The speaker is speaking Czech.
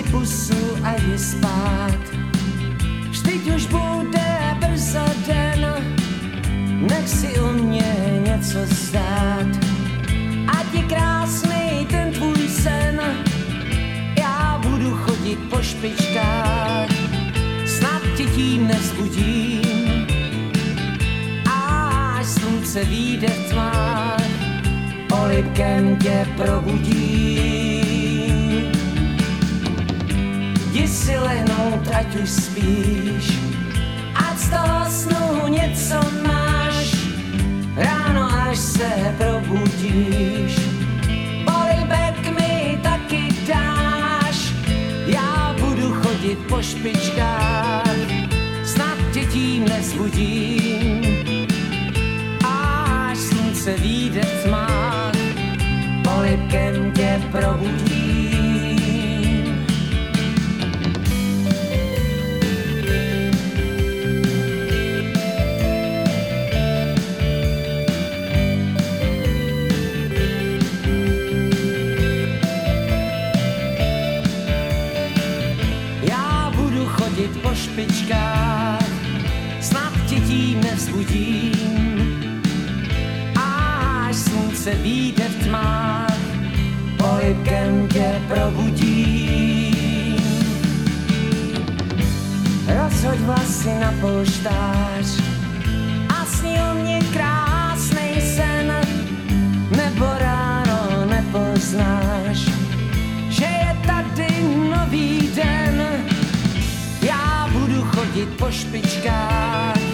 si pusu a jdi spát. Vždyť už bude brzo den, nech si u mě něco zdát. Ať je krásný ten tvůj sen, já budu chodit po špičkách, snad tě tím nezbudím. Až slunce vyjde v tmách, tě probudím. Už spíš, ať z toho snu něco máš, ráno až se probudíš. Polibek mi taky dáš, já budu chodit po špičkách, snad tě tím nezbudím. Až slunce vyjde v tmách, polibkem tě probudím. Chodit po špičkách, snad tě tím nevzbudím. Až slunce vyjde v tmách, polibkem tě probudím. Rozhoď vlasy na polštář chodit po špičkách.